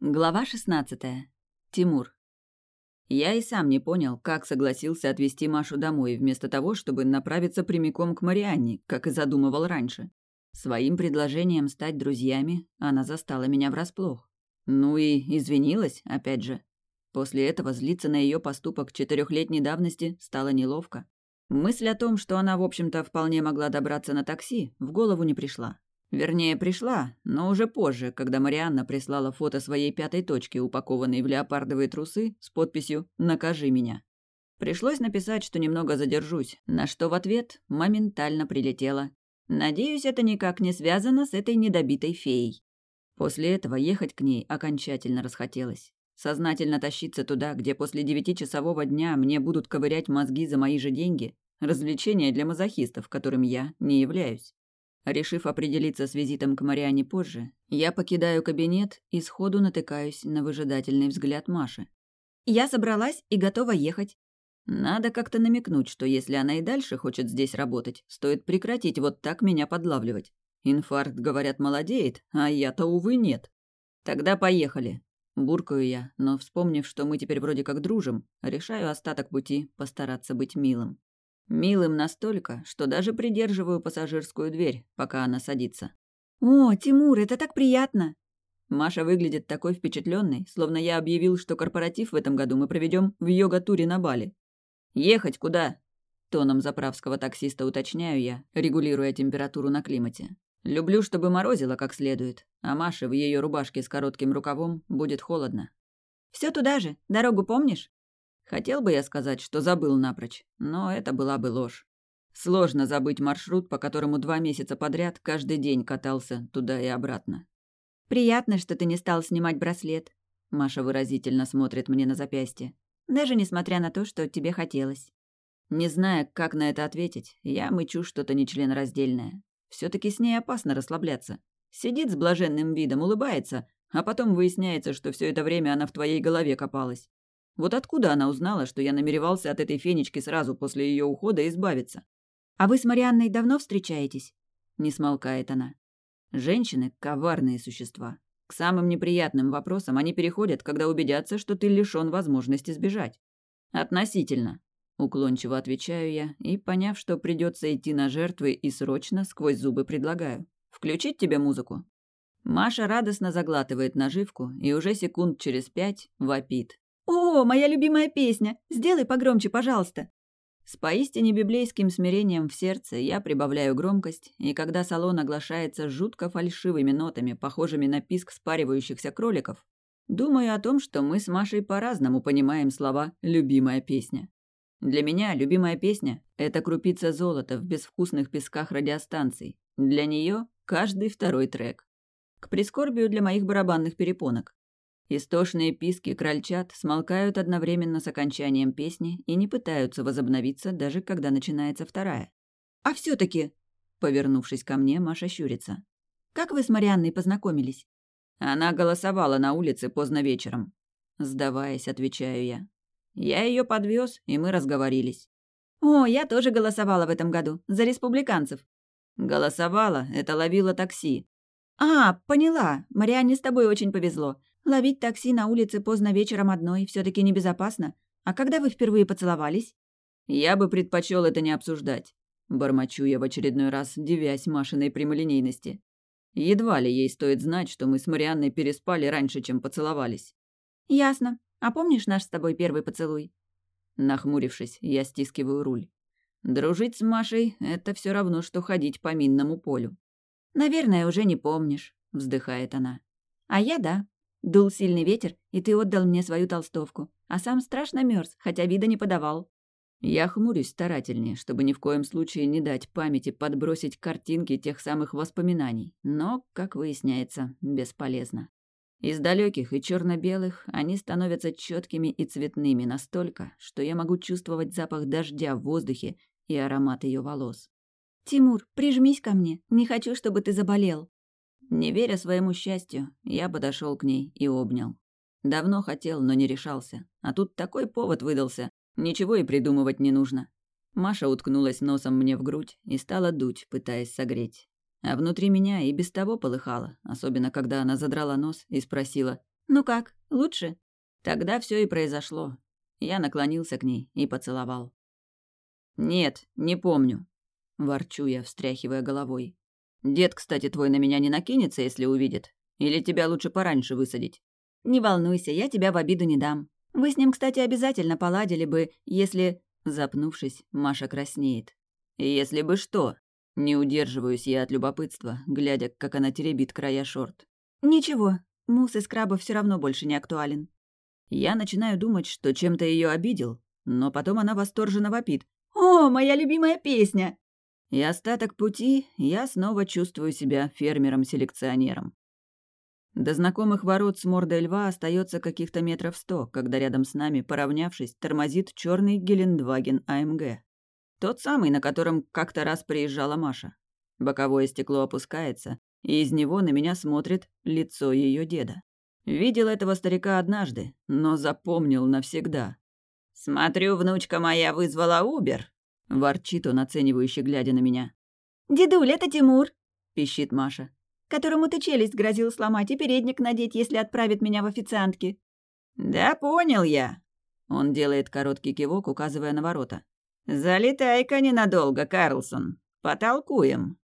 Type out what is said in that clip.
Глава 16. Тимур. Я и сам не понял, как согласился отвезти Машу домой, вместо того, чтобы направиться прямиком к Марианне, как и задумывал раньше. Своим предложением стать друзьями она застала меня врасплох. Ну и извинилась, опять же. После этого злиться на ее поступок четырехлетней давности стало неловко. Мысль о том, что она, в общем-то, вполне могла добраться на такси, в голову не пришла. Вернее, пришла, но уже позже, когда Марианна прислала фото своей пятой точки, упакованной в леопардовые трусы, с подписью «Накажи меня». Пришлось написать, что немного задержусь, на что в ответ моментально прилетело. Надеюсь, это никак не связано с этой недобитой феей. После этого ехать к ней окончательно расхотелось. Сознательно тащиться туда, где после девятичасового дня мне будут ковырять мозги за мои же деньги – развлечение для мазохистов, которым я не являюсь. Решив определиться с визитом к Мариане позже, я покидаю кабинет и сходу натыкаюсь на выжидательный взгляд Маши. «Я собралась и готова ехать». Надо как-то намекнуть, что если она и дальше хочет здесь работать, стоит прекратить вот так меня подлавливать. Инфаркт, говорят, молодеет, а я-то, увы, нет. Тогда поехали. Буркаю я, но, вспомнив, что мы теперь вроде как дружим, решаю остаток пути постараться быть милым. Милым настолько, что даже придерживаю пассажирскую дверь, пока она садится. «О, Тимур, это так приятно!» Маша выглядит такой впечатленной, словно я объявил, что корпоратив в этом году мы проведем в йога-туре на Бали. «Ехать куда?» Тоном заправского таксиста уточняю я, регулируя температуру на климате. Люблю, чтобы морозило как следует, а Маше в ее рубашке с коротким рукавом будет холодно. Все туда же. Дорогу помнишь?» Хотел бы я сказать, что забыл напрочь, но это была бы ложь. Сложно забыть маршрут, по которому два месяца подряд каждый день катался туда и обратно. «Приятно, что ты не стал снимать браслет», — Маша выразительно смотрит мне на запястье. «Даже несмотря на то, что тебе хотелось». Не зная, как на это ответить, я мычу что-то нечленораздельное. все таки с ней опасно расслабляться. Сидит с блаженным видом, улыбается, а потом выясняется, что все это время она в твоей голове копалась. Вот откуда она узнала, что я намеревался от этой фенечки сразу после ее ухода избавиться? «А вы с Марианной давно встречаетесь?» Не смолкает она. Женщины – коварные существа. К самым неприятным вопросам они переходят, когда убедятся, что ты лишён возможности сбежать. «Относительно», – уклончиво отвечаю я, и, поняв, что придется идти на жертвы и срочно, сквозь зубы предлагаю. «Включить тебе музыку?» Маша радостно заглатывает наживку и уже секунд через пять вопит. «О, моя любимая песня! Сделай погромче, пожалуйста!» С поистине библейским смирением в сердце я прибавляю громкость, и когда салон оглашается жутко фальшивыми нотами, похожими на писк спаривающихся кроликов, думаю о том, что мы с Машей по-разному понимаем слова «любимая песня». Для меня любимая песня — это крупица золота в безвкусных песках радиостанций. Для нее каждый второй трек. К прискорбию для моих барабанных перепонок. Истошные писки крольчат смолкают одновременно с окончанием песни и не пытаются возобновиться, даже когда начинается вторая. «А все таки повернувшись ко мне, Маша щурится. «Как вы с Марианной познакомились?» «Она голосовала на улице поздно вечером». Сдаваясь, отвечаю я. Я ее подвез, и мы разговорились. «О, я тоже голосовала в этом году. За республиканцев». «Голосовала, это ловила такси». «А, поняла. Марианне с тобой очень повезло. Ловить такси на улице поздно вечером одной все таки небезопасно. А когда вы впервые поцеловались? Я бы предпочел это не обсуждать. Бормочу я в очередной раз, девясь Машиной прямолинейности. Едва ли ей стоит знать, что мы с Марианной переспали раньше, чем поцеловались. Ясно. А помнишь наш с тобой первый поцелуй? Нахмурившись, я стискиваю руль. Дружить с Машей — это все равно, что ходить по минному полю. «Наверное, уже не помнишь», — вздыхает она. «А я да. Дул сильный ветер, и ты отдал мне свою толстовку, а сам страшно мерз, хотя вида не подавал». Я хмурюсь старательнее, чтобы ни в коем случае не дать памяти подбросить картинки тех самых воспоминаний, но, как выясняется, бесполезно. Из далеких и черно-белых они становятся четкими и цветными настолько, что я могу чувствовать запах дождя в воздухе и аромат ее волос. «Тимур, прижмись ко мне, не хочу, чтобы ты заболел». Не веря своему счастью, я подошел к ней и обнял. Давно хотел, но не решался. А тут такой повод выдался. Ничего и придумывать не нужно. Маша уткнулась носом мне в грудь и стала дуть, пытаясь согреть. А внутри меня и без того полыхало, особенно когда она задрала нос и спросила Ну как, лучше?» Тогда все и произошло. Я наклонился к ней и поцеловал. «Нет, не помню», — ворчу я, встряхивая головой. «Дед, кстати, твой на меня не накинется, если увидит? Или тебя лучше пораньше высадить?» «Не волнуйся, я тебя в обиду не дам. Вы с ним, кстати, обязательно поладили бы, если...» Запнувшись, Маша краснеет. «Если бы что?» Не удерживаюсь я от любопытства, глядя, как она теребит края шорт. «Ничего, мусс из краба все равно больше не актуален». Я начинаю думать, что чем-то ее обидел, но потом она восторженно вопит. «О, моя любимая песня!» И остаток пути я снова чувствую себя фермером-селекционером. До знакомых ворот с мордой льва остается каких-то метров сто, когда рядом с нами, поравнявшись, тормозит черный Гелендваген АМГ. Тот самый, на котором как-то раз приезжала Маша. Боковое стекло опускается, и из него на меня смотрит лицо ее деда. Видел этого старика однажды, но запомнил навсегда. «Смотрю, внучка моя вызвала Убер», — ворчит он, оценивающе глядя на меня. «Дедуль, это Тимур», — пищит Маша. «Которому ты челюсть грозил сломать и передник надеть, если отправит меня в официантки». «Да понял я». Он делает короткий кивок, указывая на ворота. «Залетай-ка ненадолго, Карлсон. Потолкуем».